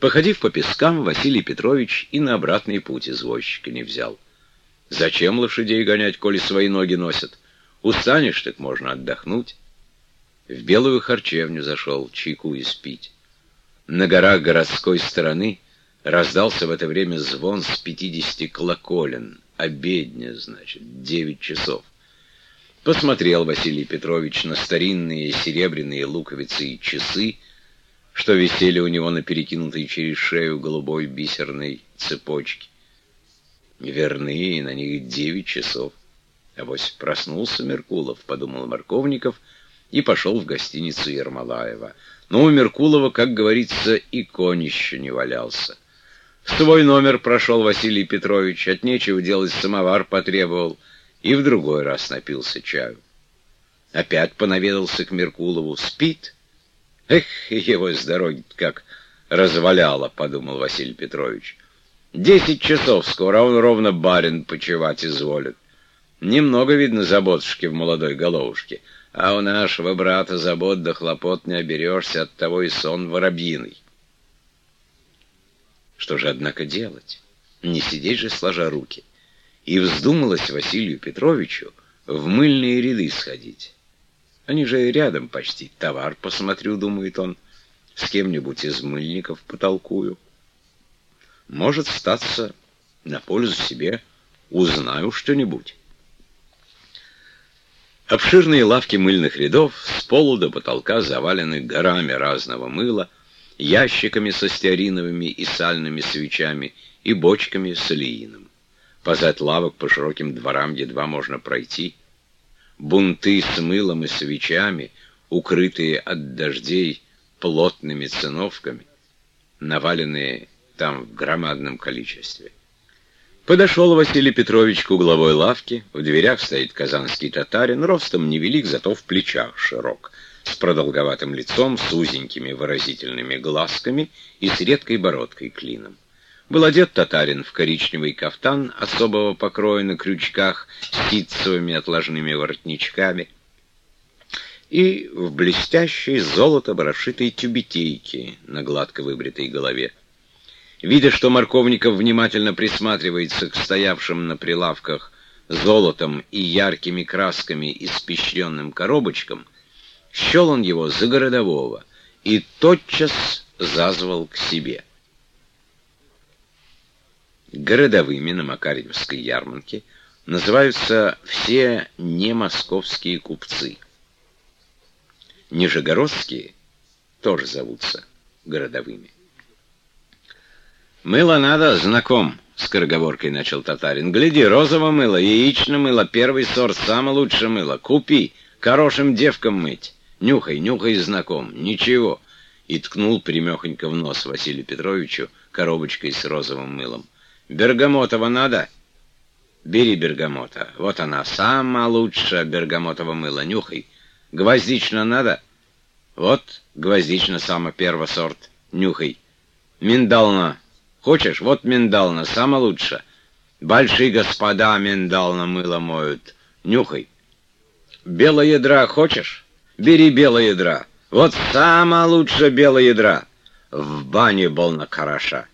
Походив по пескам, Василий Петрович и на обратный путь извозчика не взял. Зачем лошадей гонять, коли свои ноги носят? Устанешь, так можно отдохнуть. В белую харчевню зашел, чайку испить. На горах городской стороны раздался в это время звон с пятидесяти колоколен. Обедня, значит, девять часов. Посмотрел Василий Петрович на старинные серебряные луковицы и часы, что висели у него на перекинутой через шею голубой бисерной цепочке. Верны, на них девять часов. А Авось проснулся Меркулов, подумал Марковников, и пошел в гостиницу Ермолаева. Но у Меркулова, как говорится, и конь еще не валялся. В свой номер прошел Василий Петрович, от нечего делать самовар потребовал, и в другой раз напился чаю. Опять понаведался к Меркулову. Спит? Эх, его с дороги как разваляло, подумал Василий Петрович. Десять часов скоро, он ровно барин почевать изволит. Немного, видно, заботушки в молодой головушке, а у нашего брата забот да хлопот не оберешься, от того и сон воробьиный. Что же, однако, делать? Не сидеть же, сложа руки. И вздумалось Василию Петровичу в мыльные ряды сходить. Они же рядом почти. Товар посмотрю, думает он, с кем-нибудь из мыльников потолкую. Может статься на пользу себе, узнаю что-нибудь. Обширные лавки мыльных рядов с полу до потолка завалены горами разного мыла, ящиками со стеариновыми и сальными свечами и бочками с олеином. Позать лавок по широким дворам едва можно пройти. Бунты с мылом и свечами, укрытые от дождей плотными циновками, наваленные там в громадном количестве. Подошел Василий Петрович к угловой лавке, в дверях стоит казанский татарин, ростом невелик, зато в плечах широк, с продолговатым лицом, с узенькими выразительными глазками и с редкой бородкой клином. Был одет татарин в коричневый кафтан особого покроя на крючках с ситцевыми отложными воротничками и в блестящей золото расшитой тюбетейке на гладко выбритой голове. Видя, что Марковников внимательно присматривается к стоявшим на прилавках золотом и яркими красками испещренным коробочкам, счел он его за городового и тотчас зазвал к себе. Городовыми на Макарьевской ярмарке называются все немосковские купцы. Нижегородские тоже зовутся городовыми. «Мыло надо, знаком», — скороговоркой начал татарин. «Гляди, розово мыло, яичное мыло, первый сорт, самое лучшее мыло. Купи, хорошим девкам мыть. Нюхай, нюхай, знаком. Ничего». И ткнул примехонько в нос Василию Петровичу коробочкой с розовым мылом. «Бергамотово надо?» «Бери бергамота. Вот она, самая лучшая бергамотово мыло. Нюхай. Гвоздично надо?» «Вот гвоздично, самый первый сорт. Нюхай. Миндална Хочешь, вот миндална, самое лучшее. Большие господа миндална мыло моют. Нюхай. Белое ядра хочешь? Бери белое ядра. Вот самое лучшее белое ядра. В бане болно хороша.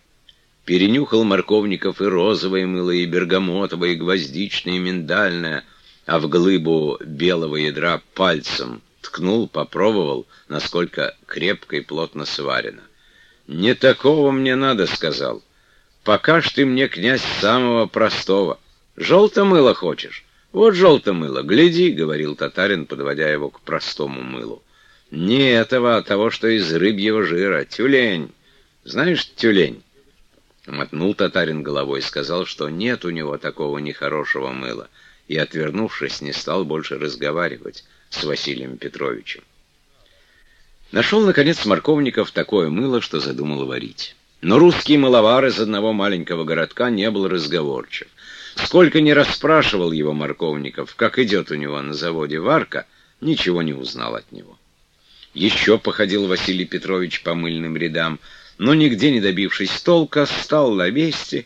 Перенюхал морковников и розовое мыло, и бергамотовое, и гвоздичное, и миндальное, а в глыбу белого ядра пальцем ткнул, попробовал, насколько крепко и плотно сварено. «Не такого мне надо», — сказал. «Покаж ты мне, князь, самого простого. Желто-мыло хочешь? Вот желто-мыло, гляди», — говорил татарин, подводя его к простому мылу. «Не этого, а того, что из рыбьего жира. Тюлень. Знаешь, тюлень?» Мотнул татарин головой, сказал, что нет у него такого нехорошего мыла, и, отвернувшись, не стал больше разговаривать с Василием Петровичем. Нашел, наконец, Марковников такое мыло, что задумал варить. Но русский мыловар из одного маленького городка не был разговорчив. Сколько не расспрашивал его Марковников, как идет у него на заводе варка, ничего не узнал от него. Еще походил Василий Петрович по мыльным рядам, но нигде не добившись толка, стал на месте